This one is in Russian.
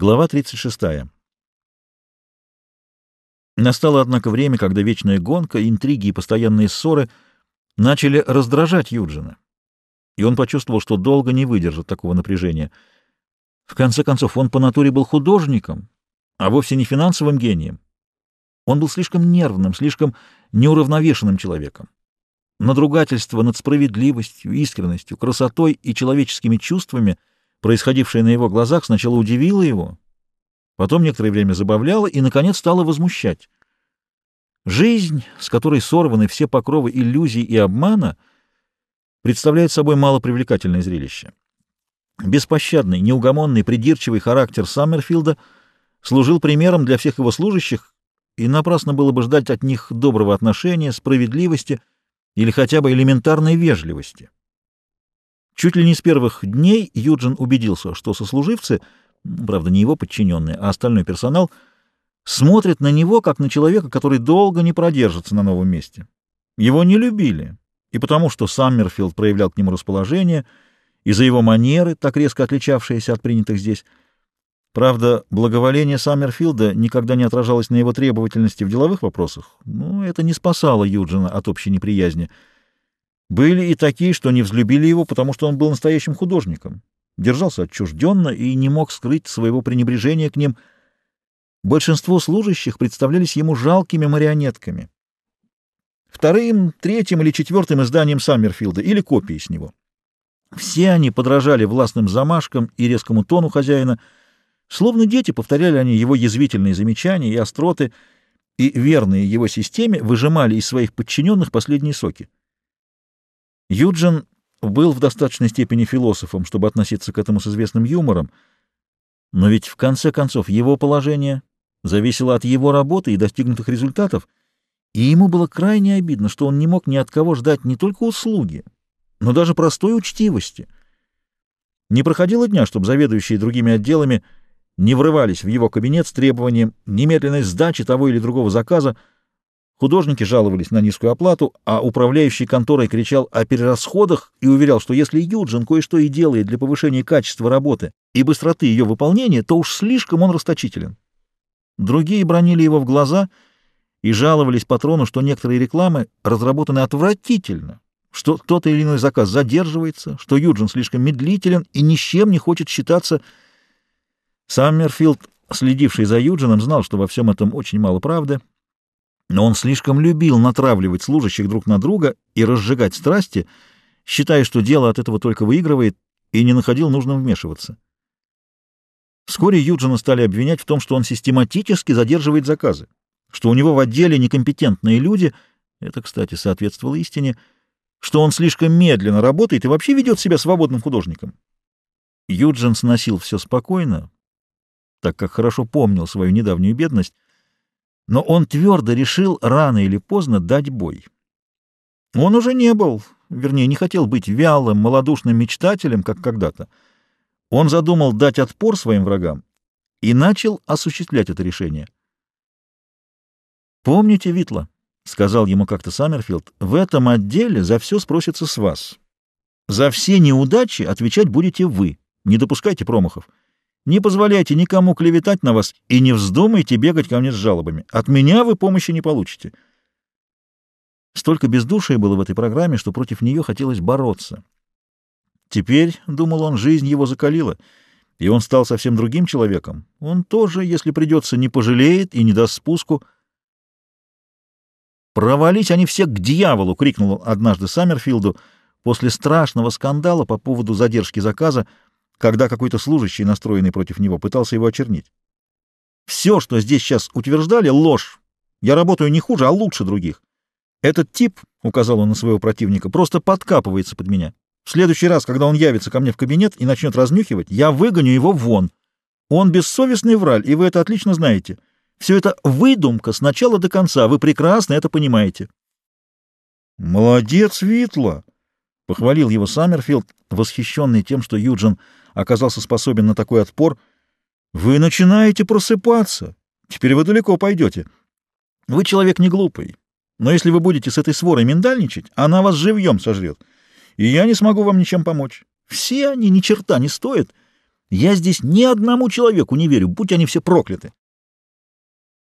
Глава 36. Настало, однако, время, когда вечная гонка, интриги и постоянные ссоры начали раздражать Юджина, и он почувствовал, что долго не выдержит такого напряжения. В конце концов, он по натуре был художником, а вовсе не финансовым гением. Он был слишком нервным, слишком неуравновешенным человеком. Надругательство над справедливостью, искренностью, красотой и человеческими чувствами — происходившее на его глазах сначала удивило его, потом некоторое время забавляло и, наконец, стало возмущать. Жизнь, с которой сорваны все покровы иллюзий и обмана, представляет собой малопривлекательное зрелище. Беспощадный, неугомонный, придирчивый характер Саммерфилда служил примером для всех его служащих, и напрасно было бы ждать от них доброго отношения, справедливости или хотя бы элементарной вежливости. Чуть ли не с первых дней Юджин убедился, что сослуживцы, правда, не его подчиненные, а остальной персонал, смотрят на него, как на человека, который долго не продержится на новом месте. Его не любили, и потому что Саммерфилд проявлял к нему расположение, и за его манеры, так резко отличавшиеся от принятых здесь. Правда, благоволение Саммерфилда никогда не отражалось на его требовательности в деловых вопросах, но это не спасало Юджина от общей неприязни — были и такие, что не взлюбили его, потому что он был настоящим художником, держался отчужденно и не мог скрыть своего пренебрежения к ним. Большинство служащих представлялись ему жалкими марионетками. Вторым, третьим или четвертым изданием Саммерфилда или копией с него. Все они подражали властным замашкам и резкому тону хозяина, словно дети повторяли они его язвительные замечания и остроты, и верные его системе выжимали из своих подчиненных последние соки. Юджин был в достаточной степени философом, чтобы относиться к этому с известным юмором, но ведь в конце концов его положение зависело от его работы и достигнутых результатов, и ему было крайне обидно, что он не мог ни от кого ждать не только услуги, но даже простой учтивости. Не проходило дня, чтобы заведующие другими отделами не врывались в его кабинет с требованием немедленной сдачи того или другого заказа, Художники жаловались на низкую оплату, а управляющий конторой кричал о перерасходах и уверял, что если Юджин кое-что и делает для повышения качества работы и быстроты ее выполнения, то уж слишком он расточителен. Другие бронили его в глаза и жаловались патрону, что некоторые рекламы разработаны отвратительно, что тот или иной заказ задерживается, что Юджин слишком медлителен и ни с чем не хочет считаться. Саммерфилд, следивший за Юджином, знал, что во всем этом очень мало правды, но он слишком любил натравливать служащих друг на друга и разжигать страсти, считая, что дело от этого только выигрывает, и не находил нужным вмешиваться. Вскоре Юджина стали обвинять в том, что он систематически задерживает заказы, что у него в отделе некомпетентные люди, это, кстати, соответствовало истине, что он слишком медленно работает и вообще ведет себя свободным художником. Юджин сносил все спокойно, так как хорошо помнил свою недавнюю бедность, но он твердо решил рано или поздно дать бой. Он уже не был, вернее, не хотел быть вялым, малодушным мечтателем, как когда-то. Он задумал дать отпор своим врагам и начал осуществлять это решение. «Помните, Витла», — сказал ему как-то Саммерфилд, — «в этом отделе за все спросится с вас. За все неудачи отвечать будете вы. Не допускайте промахов. Не позволяйте никому клеветать на вас и не вздумайте бегать ко мне с жалобами. От меня вы помощи не получите. Столько бездушия было в этой программе, что против нее хотелось бороться. Теперь, — думал он, — жизнь его закалила, и он стал совсем другим человеком. Он тоже, если придется, не пожалеет и не даст спуску. «Провались они все к дьяволу!» — крикнул однажды Саммерфилду после страшного скандала по поводу задержки заказа, когда какой-то служащий, настроенный против него, пытался его очернить. Все, что здесь сейчас утверждали, — ложь. Я работаю не хуже, а лучше других. Этот тип, — указал он на своего противника, — просто подкапывается под меня. В следующий раз, когда он явится ко мне в кабинет и начнет разнюхивать, я выгоню его вон. Он бессовестный враль, и вы это отлично знаете. Все это выдумка с начала до конца, вы прекрасно это понимаете. — Молодец, Витла! — похвалил его Саммерфилд, восхищенный тем, что Юджин оказался способен на такой отпор. Вы начинаете просыпаться. Теперь вы далеко пойдете. Вы человек не глупый. Но если вы будете с этой сворой миндальничать, она вас живьем сожрет. И я не смогу вам ничем помочь. Все они ни черта не стоят. Я здесь ни одному человеку не верю, будь они все прокляты.